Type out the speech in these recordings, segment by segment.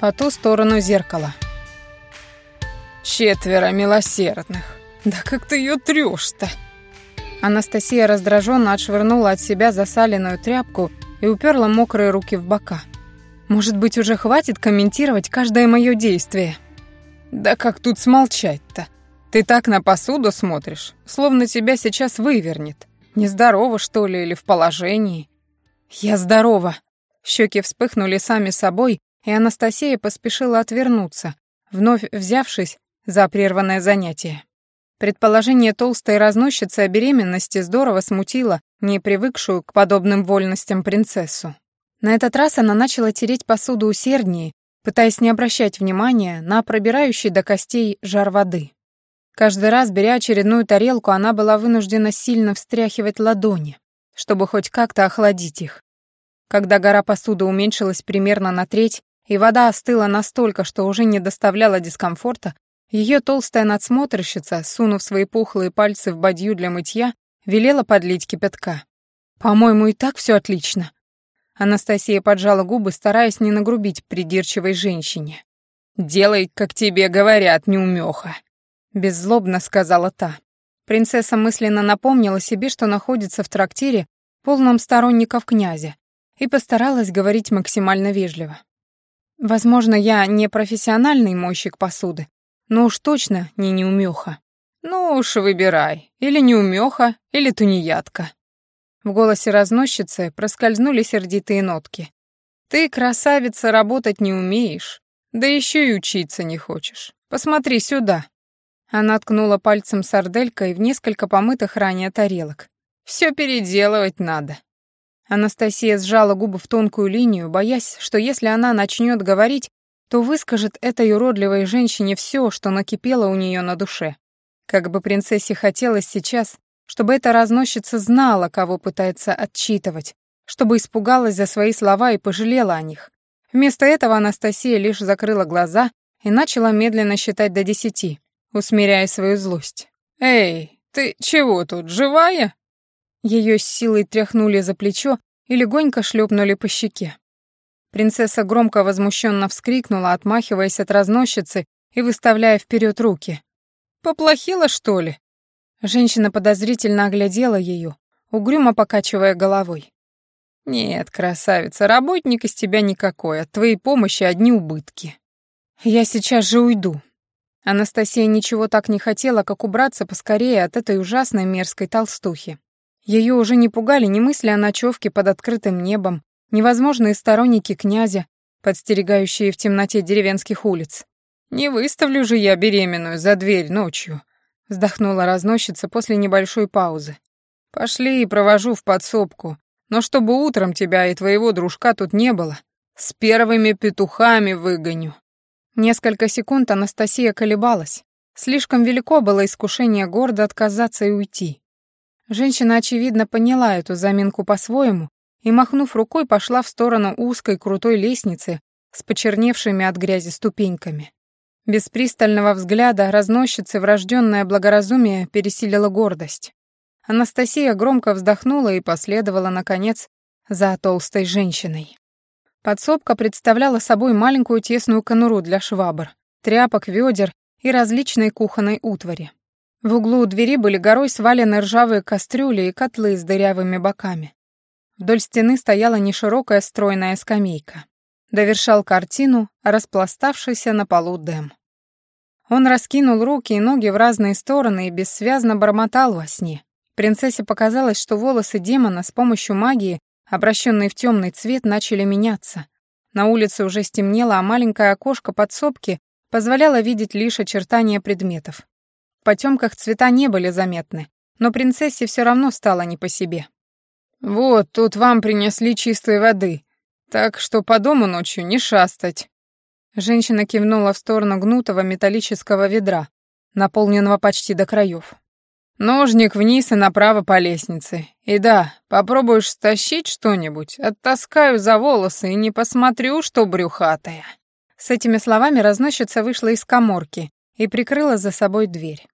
По ту сторону зеркала. «Четверо милосердных. Да как ты ее трешь-то?» Анастасия раздраженно отшвырнула от себя засаленную тряпку и уперла мокрые руки в бока. «Может быть, уже хватит комментировать каждое мое действие?» «Да как тут смолчать-то? Ты так на посуду смотришь, словно тебя сейчас вывернет. Нездорова, что ли, или в положении?» «Я здорова!» Щеки вспыхнули сами собой, и Анастасия поспешила отвернуться, вновь взявшись за прерванное занятие. Предположение толстой разносчицы о беременности здорово смутило не привыкшую к подобным вольностям принцессу. На этот раз она начала тереть посуду усерднее, пытаясь не обращать внимания на пробирающий до костей жар воды. Каждый раз, беря очередную тарелку, она была вынуждена сильно встряхивать ладони, чтобы хоть как-то охладить их. Когда гора посуды уменьшилась примерно на треть, и вода остыла настолько, что уже не доставляла дискомфорта, ее толстая надсмотрщица, сунув свои пухлые пальцы в бадью для мытья, велела подлить кипятка. «По-моему, и так все отлично». Анастасия поджала губы, стараясь не нагрубить придирчивой женщине. «Делай, как тебе говорят, неумеха», — беззлобно сказала та. Принцесса мысленно напомнила себе, что находится в трактире, полном сторонников князя, и постаралась говорить максимально вежливо. Возможно, я не профессиональный мойщик посуды, но уж точно не неумеха. Ну уж выбирай, или неумеха, или тунеядка. В голосе разносчицы проскользнули сердитые нотки. Ты, красавица, работать не умеешь, да еще и учиться не хочешь. Посмотри сюда. Она ткнула пальцем сарделькой в несколько помытых ранее тарелок. «Все переделывать надо». Анастасия сжала губы в тонкую линию, боясь, что если она начнет говорить, то выскажет этой уродливой женщине все, что накипело у нее на душе. Как бы принцессе хотелось сейчас, чтобы эта разносчица знала, кого пытается отчитывать, чтобы испугалась за свои слова и пожалела о них. Вместо этого Анастасия лишь закрыла глаза и начала медленно считать до десяти усмиряя свою злость. «Эй, ты чего тут, живая?» Ее с силой тряхнули за плечо и легонько шлепнули по щеке. Принцесса громко возмущенно вскрикнула, отмахиваясь от разносчицы и выставляя вперед руки. «Поплохело, что ли?» Женщина подозрительно оглядела ее, угрюмо покачивая головой. «Нет, красавица, работник из тебя никакой, от твоей помощи одни убытки». «Я сейчас же уйду», Анастасия ничего так не хотела, как убраться поскорее от этой ужасной мерзкой толстухи. Ее уже не пугали ни мысли о ночевке под открытым небом, невозможные сторонники князя, подстерегающие в темноте деревенских улиц. «Не выставлю же я беременную за дверь ночью», — вздохнула разносчица после небольшой паузы. «Пошли и провожу в подсобку, но чтобы утром тебя и твоего дружка тут не было, с первыми петухами выгоню». Несколько секунд Анастасия колебалась. Слишком велико было искушение гордо отказаться и уйти. Женщина, очевидно, поняла эту заминку по-своему и, махнув рукой, пошла в сторону узкой крутой лестницы с почерневшими от грязи ступеньками. Без пристального взгляда разносчицы врожденное благоразумие пересилило гордость. Анастасия громко вздохнула и последовала, наконец, за толстой женщиной. Подсобка представляла собой маленькую тесную конуру для швабр, тряпок, ведер и различной кухонной утвари. В углу у двери были горой свалены ржавые кастрюли и котлы с дырявыми боками. Вдоль стены стояла неширокая стройная скамейка. Довершал картину распластавшийся на полу Дэм. Он раскинул руки и ноги в разные стороны и бессвязно бормотал во сне. Принцессе показалось, что волосы демона с помощью магии обращенные в темный цвет, начали меняться. На улице уже стемнело, а маленькое окошко подсобки позволяло видеть лишь очертания предметов. В потемках цвета не были заметны, но принцессе все равно стало не по себе. «Вот, тут вам принесли чистой воды, так что по дому ночью не шастать». Женщина кивнула в сторону гнутого металлического ведра, наполненного почти до краев. Ножник вниз и направо по лестнице. И да, попробуешь стащить что-нибудь, оттаскаю за волосы и не посмотрю, что брюхатая». С этими словами разносчица вышла из коморки и прикрыла за собой дверь.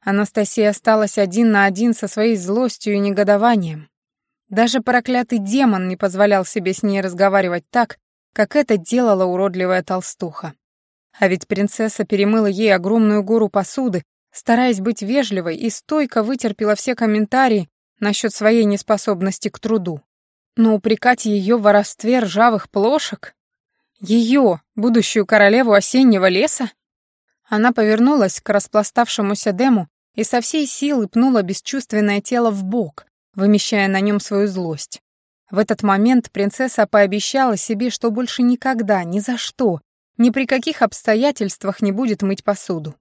Анастасия осталась один на один со своей злостью и негодованием. Даже проклятый демон не позволял себе с ней разговаривать так, как это делала уродливая толстуха. А ведь принцесса перемыла ей огромную гору посуды, стараясь быть вежливой и стойко вытерпела все комментарии насчет своей неспособности к труду. Но упрекать ее в воровстве ржавых плошек? Ее, будущую королеву осеннего леса? Она повернулась к распластавшемуся Дему и со всей силы пнула бесчувственное тело в бок, вымещая на нем свою злость. В этот момент принцесса пообещала себе, что больше никогда, ни за что, ни при каких обстоятельствах не будет мыть посуду.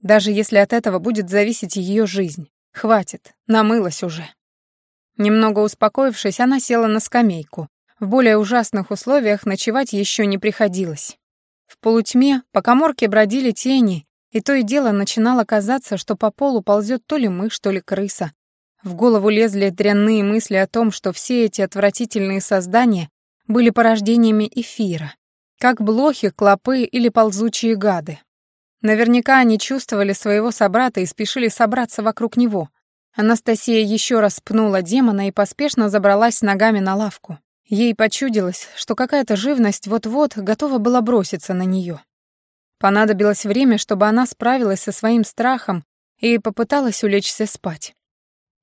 Даже если от этого будет зависеть ее жизнь. Хватит, намылась уже. Немного успокоившись, она села на скамейку. В более ужасных условиях ночевать еще не приходилось. В полутьме по коморке бродили тени, и то и дело начинало казаться, что по полу ползет то ли мышь, то ли крыса. В голову лезли дрянные мысли о том, что все эти отвратительные создания были порождениями эфира, как блохи, клопы или ползучие гады. Наверняка они чувствовали своего собрата и спешили собраться вокруг него. Анастасия еще раз пнула демона и поспешно забралась ногами на лавку. Ей почудилось, что какая-то живность вот-вот готова была броситься на нее. Понадобилось время, чтобы она справилась со своим страхом и попыталась улечься спать.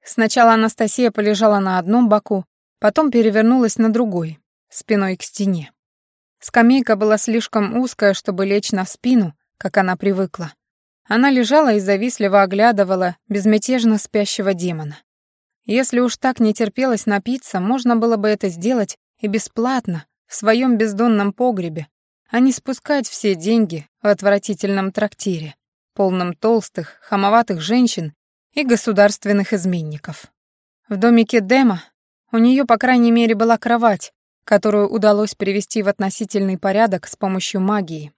Сначала Анастасия полежала на одном боку, потом перевернулась на другой, спиной к стене. Скамейка была слишком узкая, чтобы лечь на спину, как она привыкла. Она лежала и завистливо оглядывала безмятежно спящего демона. Если уж так не терпелось напиться, можно было бы это сделать и бесплатно, в своем бездонном погребе, а не спускать все деньги в отвратительном трактире, полном толстых, хамоватых женщин и государственных изменников. В домике Дема у нее, по крайней мере, была кровать, которую удалось привести в относительный порядок с помощью магии.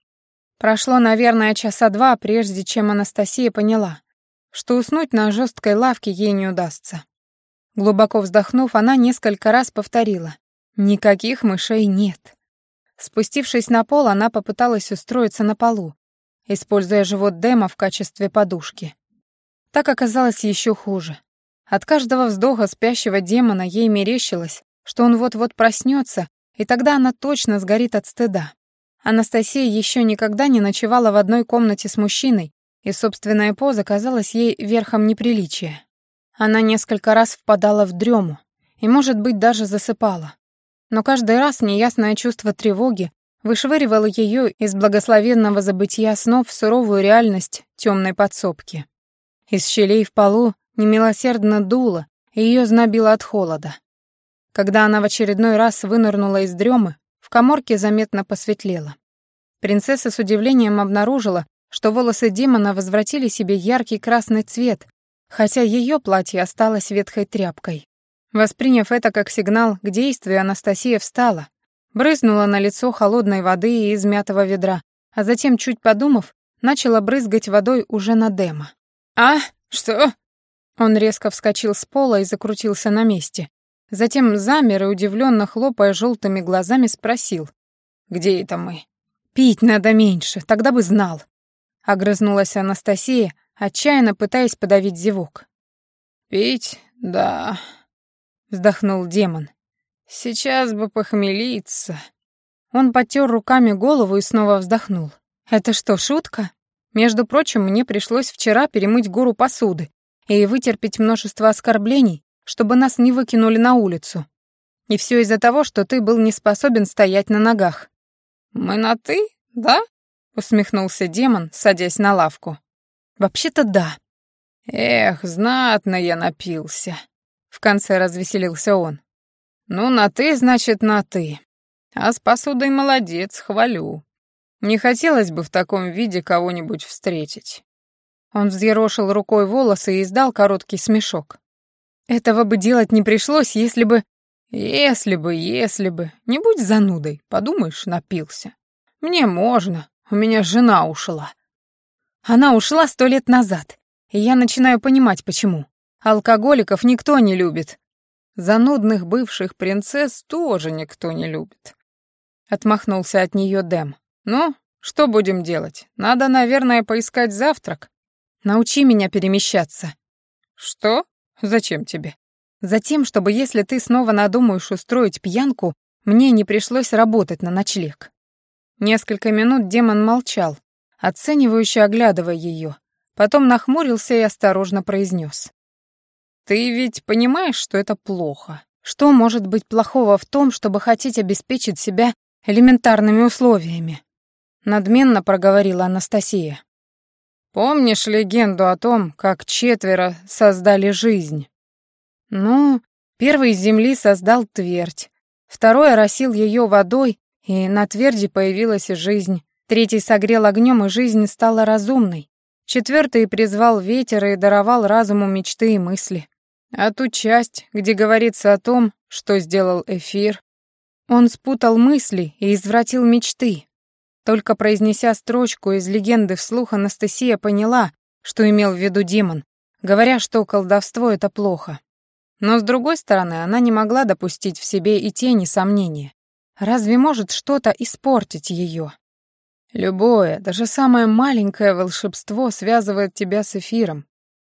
Прошло, наверное, часа два, прежде чем Анастасия поняла, что уснуть на жесткой лавке ей не удастся. Глубоко вздохнув, она несколько раз повторила «Никаких мышей нет». Спустившись на пол, она попыталась устроиться на полу, используя живот Дэма в качестве подушки. Так оказалось еще хуже. От каждого вздоха спящего демона ей мерещилось, что он вот-вот проснется, и тогда она точно сгорит от стыда. Анастасия еще никогда не ночевала в одной комнате с мужчиной, и собственная поза казалась ей верхом неприличия. Она несколько раз впадала в дрему и, может быть, даже засыпала. Но каждый раз неясное чувство тревоги вышвыривало ее из благословенного забытия снов в суровую реальность темной подсобки. Из щелей в полу немилосердно дуло, и ее знобило от холода. Когда она в очередной раз вынырнула из дремы, в коморке заметно посветлело. Принцесса с удивлением обнаружила, что волосы демона возвратили себе яркий красный цвет, хотя ее платье осталось ветхой тряпкой. Восприняв это как сигнал к действию, Анастасия встала, брызнула на лицо холодной воды из мятого ведра, а затем, чуть подумав, начала брызгать водой уже на Дема. «А, что?» Он резко вскочил с пола и закрутился на месте. Затем замер и, удивленно хлопая желтыми глазами, спросил. «Где это мы?» «Пить надо меньше, тогда бы знал». Огрызнулась Анастасия, отчаянно пытаясь подавить зевок. «Пить, да», — вздохнул демон. «Сейчас бы похмелиться». Он потер руками голову и снова вздохнул. «Это что, шутка? Между прочим, мне пришлось вчера перемыть гору посуды и вытерпеть множество оскорблений, чтобы нас не выкинули на улицу. И все из-за того, что ты был не способен стоять на ногах». «Мы на «ты», да?» — усмехнулся демон, садясь на лавку. «Вообще-то да». «Эх, знатно я напился», — в конце развеселился он. «Ну, на «ты» значит на «ты». А с посудой молодец, хвалю. Не хотелось бы в таком виде кого-нибудь встретить». Он взъерошил рукой волосы и издал короткий смешок. «Этого бы делать не пришлось, если бы...» «Если бы, если бы. Не будь занудой, подумаешь, напился. Мне можно, у меня жена ушла». Она ушла сто лет назад, и я начинаю понимать, почему. Алкоголиков никто не любит. Занудных бывших принцесс тоже никто не любит. Отмахнулся от нее Дэм. Ну, что будем делать? Надо, наверное, поискать завтрак. Научи меня перемещаться. Что? Зачем тебе? Затем, чтобы если ты снова надумаешь устроить пьянку, мне не пришлось работать на ночлег. Несколько минут демон молчал, оценивающе оглядывая ее, потом нахмурился и осторожно произнес. «Ты ведь понимаешь, что это плохо? Что может быть плохого в том, чтобы хотеть обеспечить себя элементарными условиями?» Надменно проговорила Анастасия. «Помнишь легенду о том, как четверо создали жизнь?» «Ну, первый из земли создал твердь, второй оросил ее водой, и на тверди появилась жизнь. Третий согрел огнем, и жизнь стала разумной. Четвертый призвал ветер и даровал разуму мечты и мысли. А ту часть, где говорится о том, что сделал эфир, он спутал мысли и извратил мечты. Только произнеся строчку из легенды вслух, Анастасия поняла, что имел в виду демон, говоря, что колдовство — это плохо. Но, с другой стороны, она не могла допустить в себе и тени сомнения. Разве может что-то испортить ее? Любое, даже самое маленькое волшебство связывает тебя с эфиром.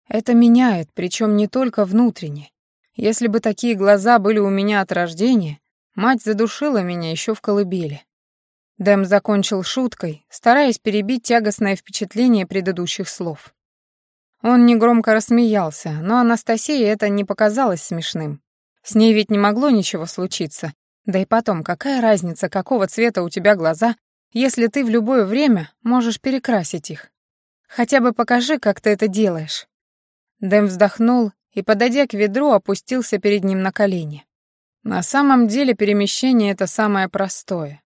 Это меняет, причем не только внутренне. Если бы такие глаза были у меня от рождения, мать задушила меня еще в колыбели. Дэм закончил шуткой, стараясь перебить тягостное впечатление предыдущих слов. Он негромко рассмеялся, но Анастасии это не показалось смешным. С ней ведь не могло ничего случиться. Да и потом, какая разница, какого цвета у тебя глаза, если ты в любое время можешь перекрасить их? Хотя бы покажи, как ты это делаешь». Дэм вздохнул и, подойдя к ведру, опустился перед ним на колени. На самом деле перемещение — это самое простое.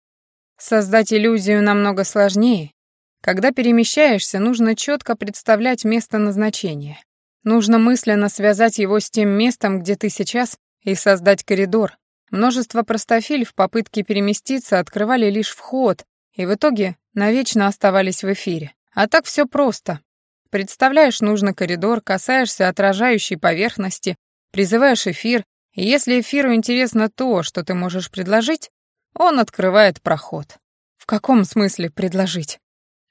Создать иллюзию намного сложнее, когда перемещаешься, нужно четко представлять место назначения. Нужно мысленно связать его с тем местом, где ты сейчас, и создать коридор. Множество простофиль в попытке переместиться открывали лишь вход, и в итоге навечно оставались в эфире. А так все просто. Представляешь нужный коридор, касаешься отражающей поверхности, призываешь эфир, и если эфиру интересно то, что ты можешь предложить, он открывает проход. В каком смысле предложить?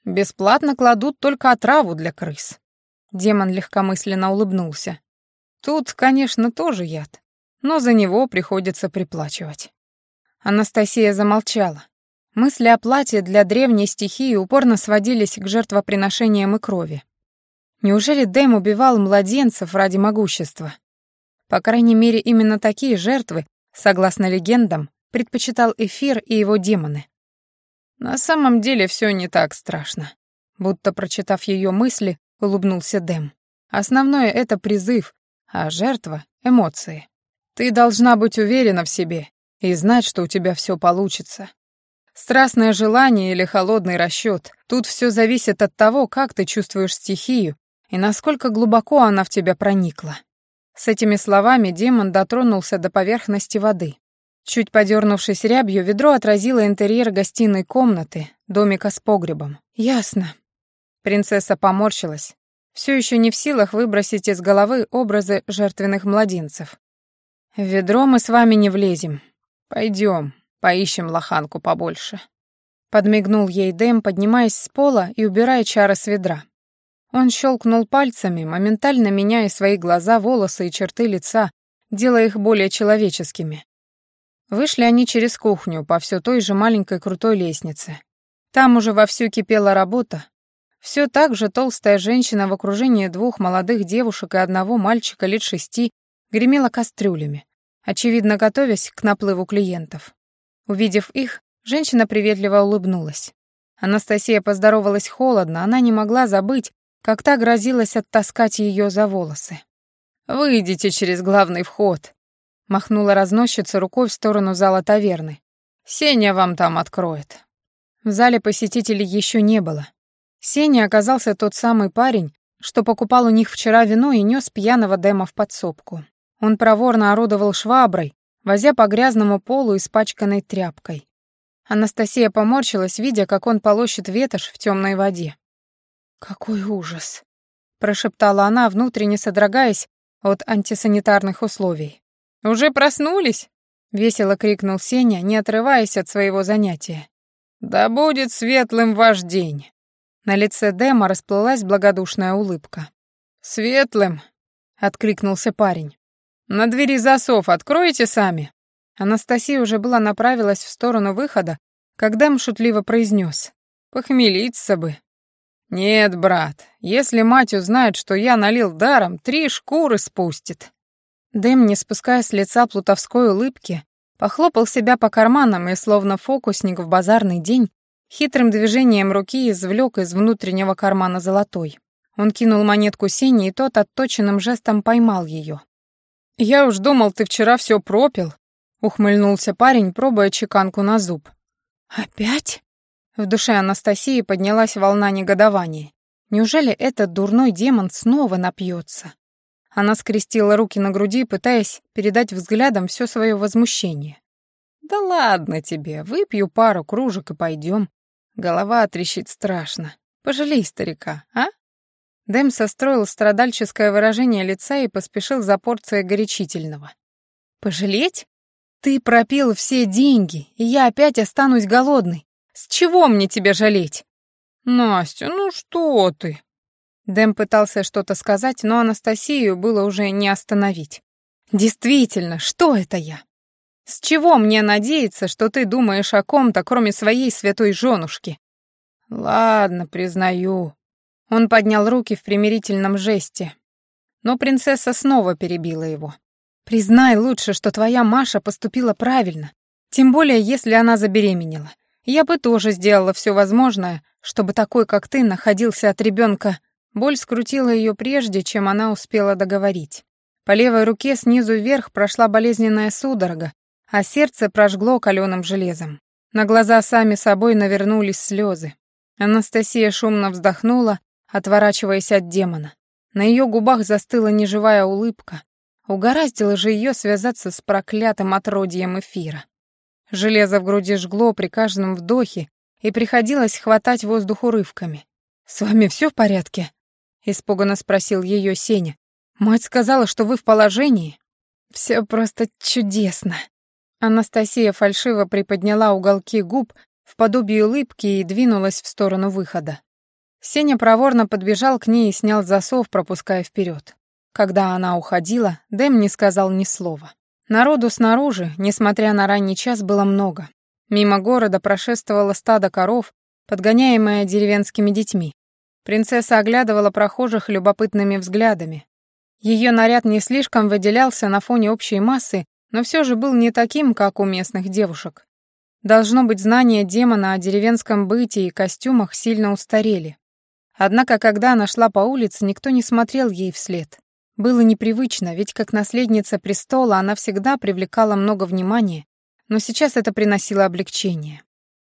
Бесплатно кладут только отраву для крыс. Демон легкомысленно улыбнулся. Тут, конечно, тоже яд, но за него приходится приплачивать. Анастасия замолчала. Мысли о плате для древней стихии упорно сводились к жертвоприношениям и крови. Неужели Дэм убивал младенцев ради могущества? По крайней мере, именно такие жертвы, согласно легендам, предпочитал эфир и его демоны. На самом деле все не так страшно. Будто прочитав ее мысли, улыбнулся Дэм. Основное — это призыв, а жертва — эмоции. Ты должна быть уверена в себе и знать, что у тебя все получится. Страстное желание или холодный расчет — тут все зависит от того, как ты чувствуешь стихию и насколько глубоко она в тебя проникла. С этими словами демон дотронулся до поверхности воды. Чуть подернувшись рябью, ведро отразило интерьер гостиной комнаты, домика с погребом. «Ясно». Принцесса поморщилась, все еще не в силах выбросить из головы образы жертвенных младенцев. «В ведро мы с вами не влезем. Пойдем, поищем лоханку побольше». Подмигнул ей Дэм, поднимаясь с пола и убирая чары с ведра. Он щелкнул пальцами, моментально меняя свои глаза, волосы и черты лица, делая их более человеческими. Вышли они через кухню по все той же маленькой крутой лестнице. Там уже вовсю кипела работа. Все так же толстая женщина в окружении двух молодых девушек и одного мальчика лет шести гремела кастрюлями, очевидно готовясь к наплыву клиентов. Увидев их, женщина приветливо улыбнулась. Анастасия поздоровалась холодно, она не могла забыть, как та грозилась оттаскать ее за волосы. «Выйдите через главный вход», Махнула разносчица рукой в сторону зала таверны. «Сеня вам там откроет». В зале посетителей еще не было. Сеня оказался тот самый парень, что покупал у них вчера вино и нес пьяного Дэма в подсобку. Он проворно орудовал шваброй, возя по грязному полу испачканной тряпкой. Анастасия поморщилась, видя, как он полощет ветошь в темной воде. «Какой ужас!» — прошептала она, внутренне содрогаясь от антисанитарных условий. «Уже проснулись?» — весело крикнул Сеня, не отрываясь от своего занятия. «Да будет светлым ваш день!» На лице Дэма расплылась благодушная улыбка. «Светлым!» — откликнулся парень. «На двери засов откроете сами?» Анастасия уже была направилась в сторону выхода, когда Дэм шутливо произнес. «Похмелиться бы». «Нет, брат, если мать узнает, что я налил даром, три шкуры спустит». Дэм, не спуская с лица плутовской улыбки, похлопал себя по карманам и, словно фокусник в базарный день, хитрым движением руки извлек из внутреннего кармана золотой. Он кинул монетку Сене, и тот отточенным жестом поймал ее. «Я уж думал, ты вчера все пропил», — ухмыльнулся парень, пробуя чеканку на зуб. «Опять?» В душе Анастасии поднялась волна негодования. Неужели этот дурной демон снова напьется? Она скрестила руки на груди, пытаясь передать взглядом все свое возмущение. «Да ладно тебе, выпью пару кружек и пойдем. Голова трещит страшно. Пожалей старика, а?» Дэм состроил страдальческое выражение лица и поспешил за порцией горячительного. «Пожалеть? Ты пропил все деньги, и я опять останусь голодный. С чего мне тебя жалеть?» «Настя, ну что ты?» Дэм пытался что-то сказать, но Анастасию было уже не остановить. «Действительно, что это я? С чего мне надеяться, что ты думаешь о ком-то, кроме своей святой женушки?» «Ладно, признаю», он поднял руки в примирительном жесте, но принцесса снова перебила его. «Признай лучше, что твоя Маша поступила правильно, тем более если она забеременела. Я бы тоже сделала все возможное, чтобы такой, как ты, находился от ребенка. Боль скрутила ее прежде, чем она успела договорить. По левой руке снизу вверх прошла болезненная судорога, а сердце прожгло каленым железом. На глаза сами собой навернулись слезы. Анастасия шумно вздохнула отворачиваясь от демона. На ее губах застыла неживая улыбка. Угораздило же ее связаться с проклятым отродьем эфира. Железо в груди жгло при каждом вдохе, и приходилось хватать воздух урывками. «С вами все в порядке?» — испуганно спросил ее Сеня. «Мать сказала, что вы в положении?» «Все просто чудесно». Анастасия фальшиво приподняла уголки губ в подобие улыбки и двинулась в сторону выхода. Сеня проворно подбежал к ней и снял засов, пропуская вперед. Когда она уходила, Дэм не сказал ни слова. Народу снаружи, несмотря на ранний час, было много. Мимо города прошествовало стадо коров, подгоняемое деревенскими детьми. Принцесса оглядывала прохожих любопытными взглядами. Ее наряд не слишком выделялся на фоне общей массы, но все же был не таким, как у местных девушек. Должно быть, знания демона о деревенском бытии и костюмах сильно устарели. Однако, когда она шла по улице, никто не смотрел ей вслед. Было непривычно, ведь как наследница престола она всегда привлекала много внимания, но сейчас это приносило облегчение.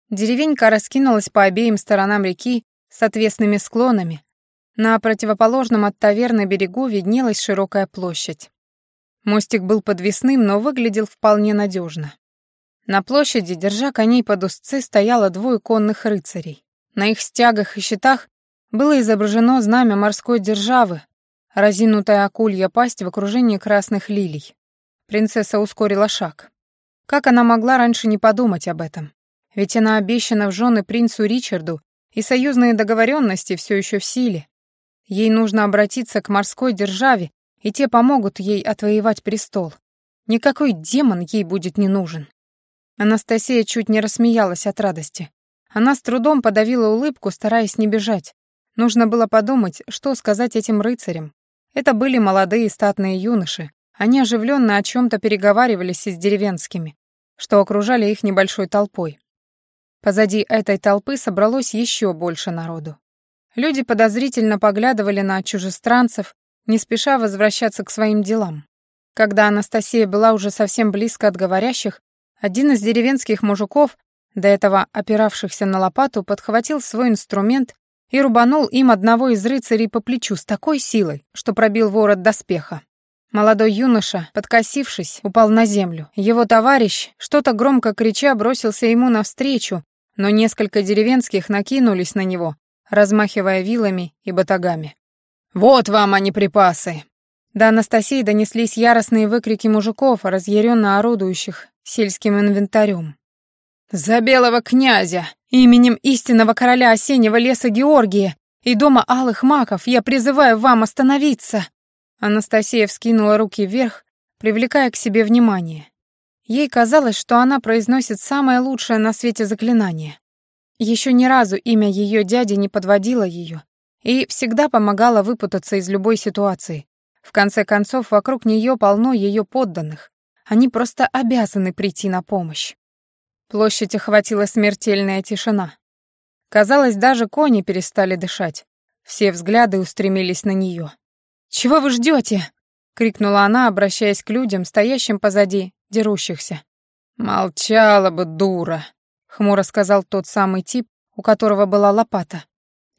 Деревенька раскинулась по обеим сторонам реки с отвесными склонами. На противоположном от таверны берегу виднелась широкая площадь. Мостик был подвесным, но выглядел вполне надежно. На площади, держа коней под узцы, стояло двое конных рыцарей. На их стягах и щитах было изображено знамя морской державы, разинутая акулья пасть в окружении красных лилий. Принцесса ускорила шаг. Как она могла раньше не подумать об этом? Ведь она обещана в жены принцу Ричарду, и союзные договоренности все еще в силе. Ей нужно обратиться к морской державе, и те помогут ей отвоевать престол. Никакой демон ей будет не нужен. Анастасия чуть не рассмеялась от радости. Она с трудом подавила улыбку, стараясь не бежать. Нужно было подумать, что сказать этим рыцарям. Это были молодые статные юноши. Они оживленно о чем-то переговаривались с деревенскими, что окружали их небольшой толпой. Позади этой толпы собралось еще больше народу. Люди подозрительно поглядывали на чужестранцев, не спеша возвращаться к своим делам. Когда Анастасия была уже совсем близко от говорящих, один из деревенских мужиков, до этого опиравшихся на лопату, подхватил свой инструмент и рубанул им одного из рыцарей по плечу с такой силой, что пробил ворот доспеха. Молодой юноша, подкосившись, упал на землю. Его товарищ, что-то громко крича, бросился ему навстречу, но несколько деревенских накинулись на него, размахивая вилами и батагами. «Вот вам, они припасы!» До Анастасии донеслись яростные выкрики мужиков, разъяренно орудующих сельским инвентарем. «За белого князя, именем истинного короля осеннего леса Георгия и дома алых маков я призываю вам остановиться!» Анастасия вскинула руки вверх, привлекая к себе внимание. Ей казалось, что она произносит самое лучшее на свете заклинание. Еще ни разу имя ее дяди не подводило ее и всегда помогало выпутаться из любой ситуации. В конце концов, вокруг нее полно ее подданных. Они просто обязаны прийти на помощь. Площадь охватила смертельная тишина. Казалось, даже кони перестали дышать. Все взгляды устремились на нее. «Чего вы ждете? крикнула она, обращаясь к людям, стоящим позади, дерущихся. «Молчала бы, дура!» — хмуро сказал тот самый тип, у которого была лопата.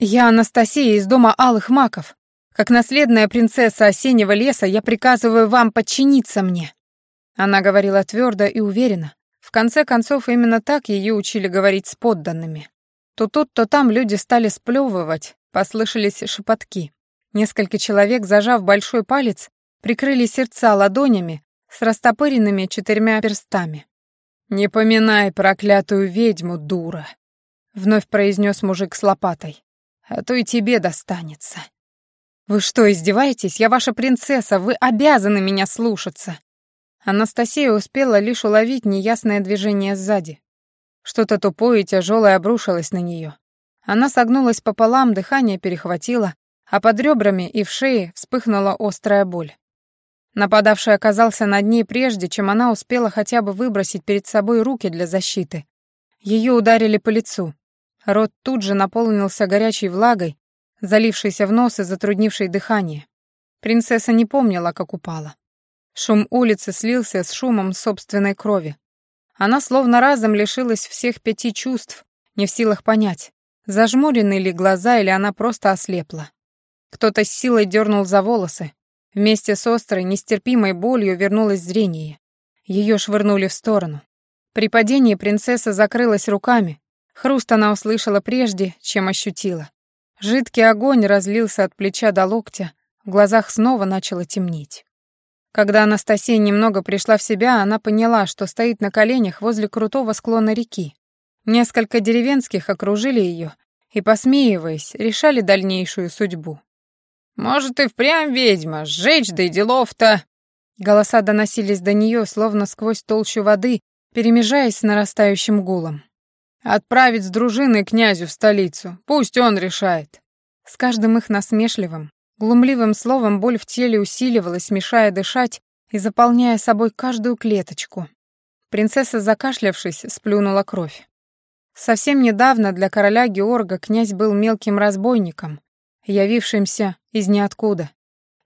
«Я Анастасия из дома Алых Маков. Как наследная принцесса осеннего леса я приказываю вам подчиниться мне». Она говорила твердо и уверенно. В конце концов, именно так ее учили говорить с подданными. То тут, то там люди стали сплевывать, послышались шепотки. Несколько человек, зажав большой палец, прикрыли сердца ладонями с растопыренными четырьмя перстами. «Не поминай проклятую ведьму, дура!» — вновь произнес мужик с лопатой. «А то и тебе достанется». «Вы что, издеваетесь? Я ваша принцесса, вы обязаны меня слушаться!» Анастасия успела лишь уловить неясное движение сзади. Что-то тупое и тяжелое обрушилось на нее. Она согнулась пополам, дыхание перехватило, а под ребрами и в шее вспыхнула острая боль. Нападавший оказался над ней прежде, чем она успела хотя бы выбросить перед собой руки для защиты. Ее ударили по лицу. Рот тут же наполнился горячей влагой, залившейся в нос и затруднившей дыхание. Принцесса не помнила, как упала. Шум улицы слился с шумом собственной крови. Она словно разом лишилась всех пяти чувств, не в силах понять, зажмурены ли глаза или она просто ослепла. Кто-то с силой дернул за волосы, Вместе с острой, нестерпимой болью вернулось зрение. Ее швырнули в сторону. При падении принцесса закрылась руками. Хруст она услышала прежде, чем ощутила. Жидкий огонь разлился от плеча до локтя, в глазах снова начало темнеть. Когда Анастасия немного пришла в себя, она поняла, что стоит на коленях возле крутого склона реки. Несколько деревенских окружили ее и, посмеиваясь, решали дальнейшую судьбу. Может, и впрямь ведьма, сжечь, да и делов-то!» Голоса доносились до нее, словно сквозь толщу воды, перемежаясь с нарастающим гулом. «Отправить с дружиной князю в столицу, пусть он решает». С каждым их насмешливым, глумливым словом боль в теле усиливалась, мешая дышать и заполняя собой каждую клеточку. Принцесса, закашлявшись, сплюнула кровь. Совсем недавно для короля Георга князь был мелким разбойником, явившимся из ниоткуда.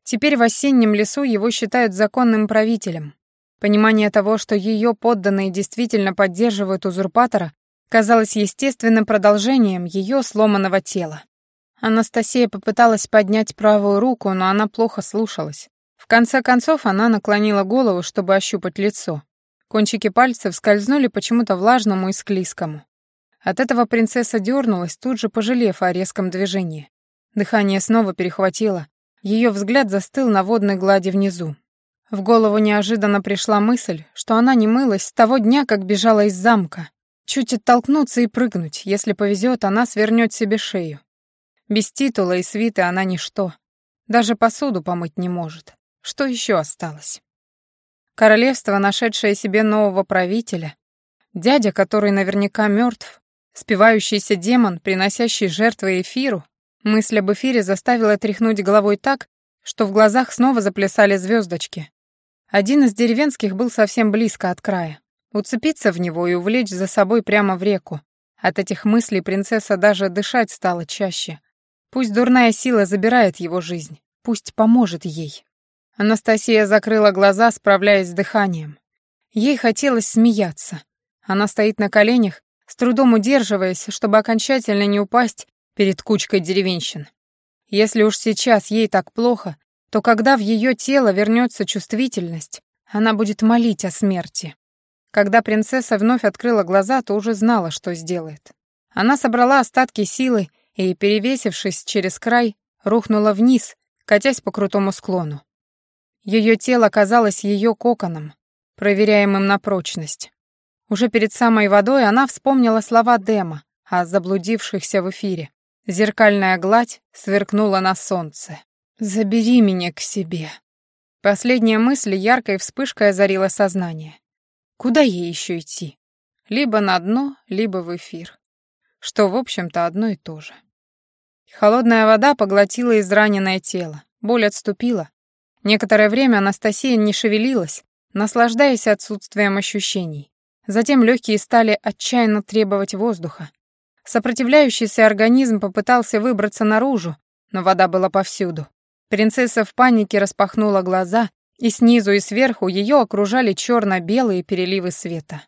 Теперь в осеннем лесу его считают законным правителем. Понимание того, что ее подданные действительно поддерживают узурпатора, казалось естественным продолжением ее сломанного тела. Анастасия попыталась поднять правую руку, но она плохо слушалась. В конце концов она наклонила голову, чтобы ощупать лицо. Кончики пальцев скользнули почему-то влажному и склизкому. От этого принцесса дернулась, тут же пожалев о резком движении. Дыхание снова перехватило. Ее взгляд застыл на водной глади внизу. В голову неожиданно пришла мысль, что она не мылась с того дня, как бежала из замка. Чуть оттолкнуться и прыгнуть, если повезет, она свернет себе шею. Без титула и свиты она ничто. Даже посуду помыть не может. Что еще осталось? Королевство, нашедшее себе нового правителя, дядя, который наверняка мертв, спивающийся демон, приносящий жертвы эфиру, Мысль об эфире заставила тряхнуть головой так, что в глазах снова заплясали звездочки. Один из деревенских был совсем близко от края. Уцепиться в него и увлечь за собой прямо в реку. От этих мыслей принцесса даже дышать стала чаще. Пусть дурная сила забирает его жизнь, пусть поможет ей. Анастасия закрыла глаза, справляясь с дыханием. Ей хотелось смеяться. Она стоит на коленях, с трудом удерживаясь, чтобы окончательно не упасть перед кучкой деревенщин. Если уж сейчас ей так плохо, то когда в ее тело вернется чувствительность, она будет молить о смерти. Когда принцесса вновь открыла глаза, то уже знала, что сделает. Она собрала остатки силы и, перевесившись через край, рухнула вниз, катясь по крутому склону. Ее тело казалось ее коконом, проверяемым на прочность. Уже перед самой водой она вспомнила слова Дема о заблудившихся в эфире. Зеркальная гладь сверкнула на солнце. «Забери меня к себе». Последняя мысль яркой вспышкой озарила сознание. Куда ей еще идти? Либо на дно, либо в эфир. Что, в общем-то, одно и то же. Холодная вода поглотила израненное тело. Боль отступила. Некоторое время Анастасия не шевелилась, наслаждаясь отсутствием ощущений. Затем легкие стали отчаянно требовать воздуха. Сопротивляющийся организм попытался выбраться наружу, но вода была повсюду. Принцесса в панике распахнула глаза, и снизу и сверху ее окружали черно-белые переливы света.